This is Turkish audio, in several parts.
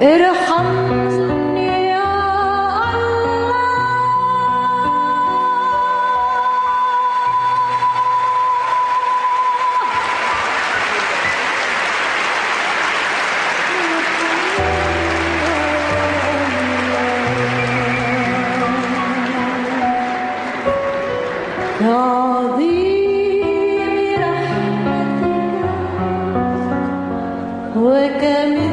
Erham Wake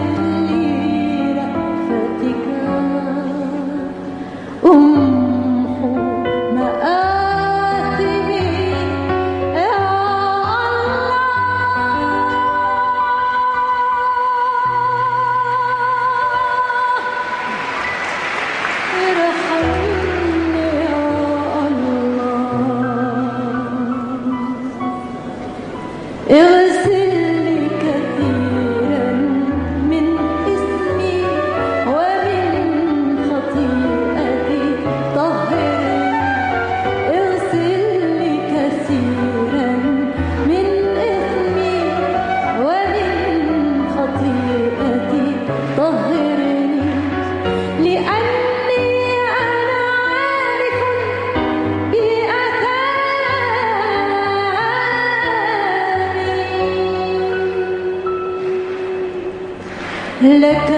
لك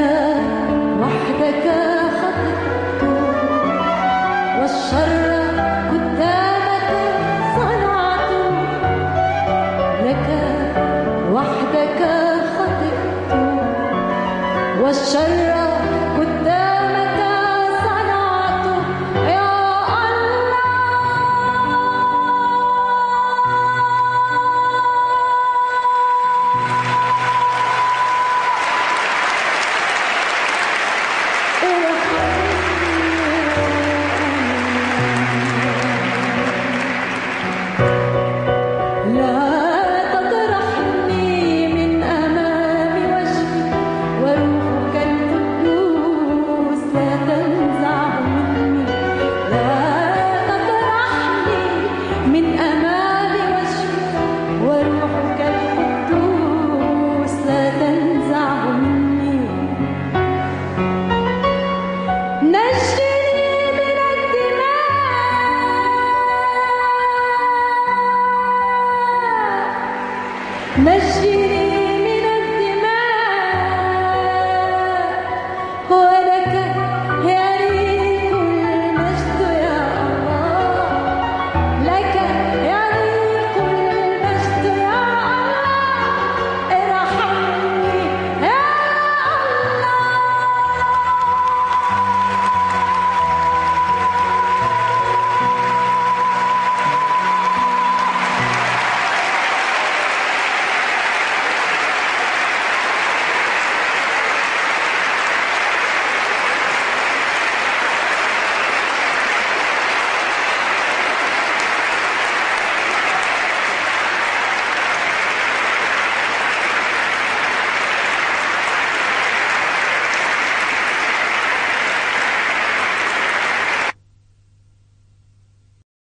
وحدك خطبت والشر قدامك صنعت. لك وحدك والشر see.